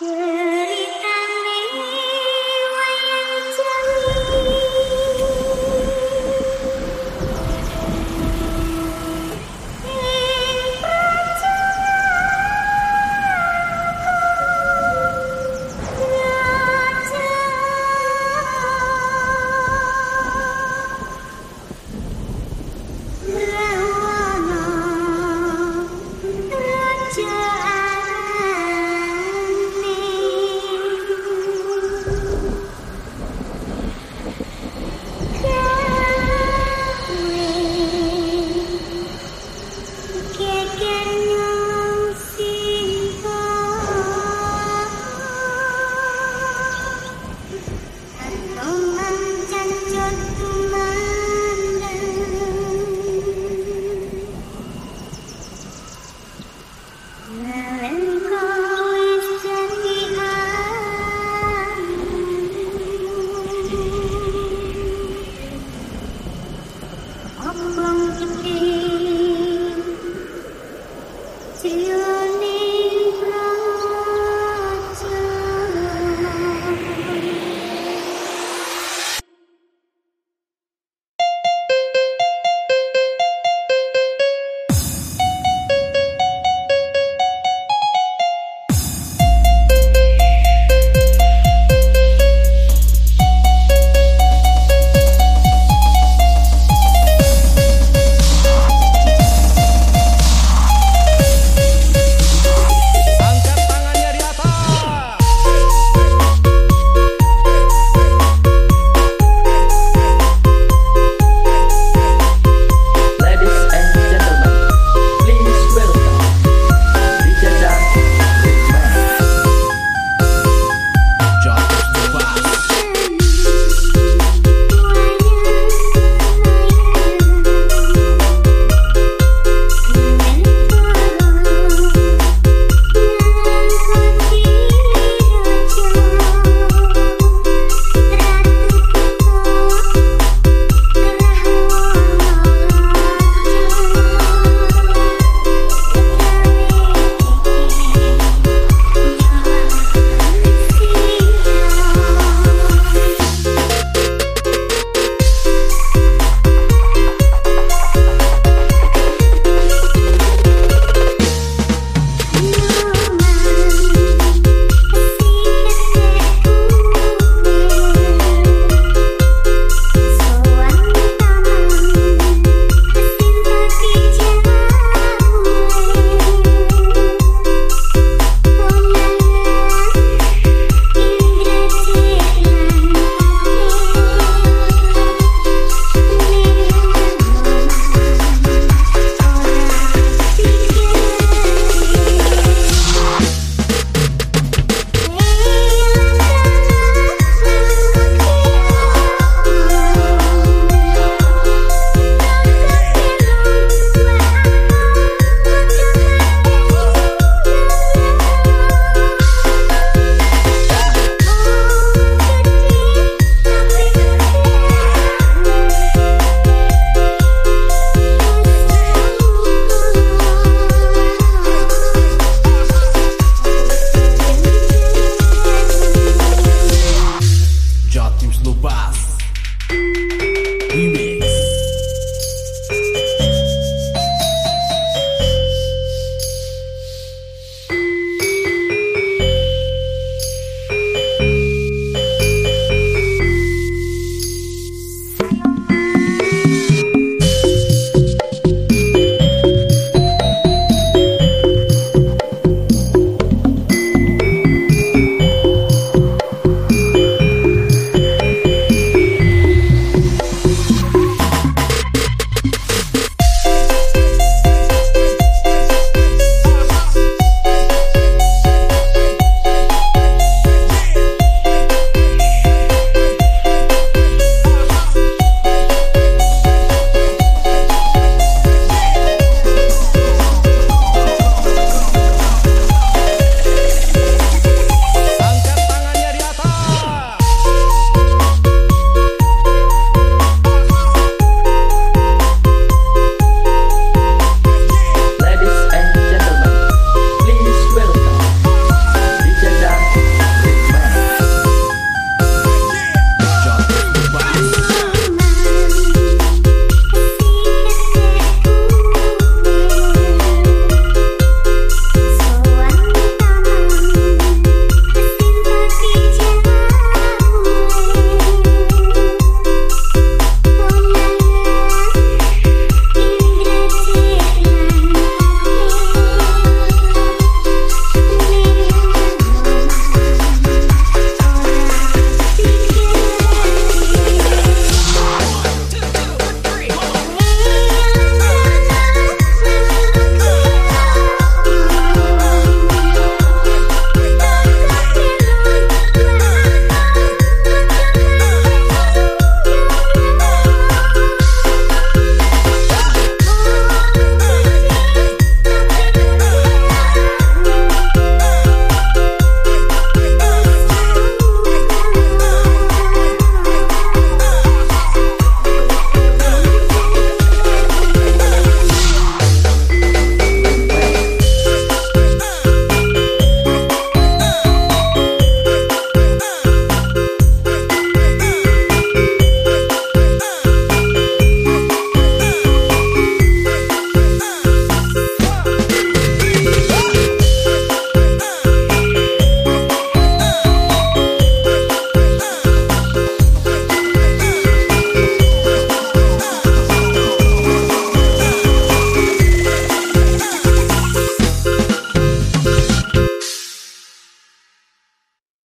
Yeah.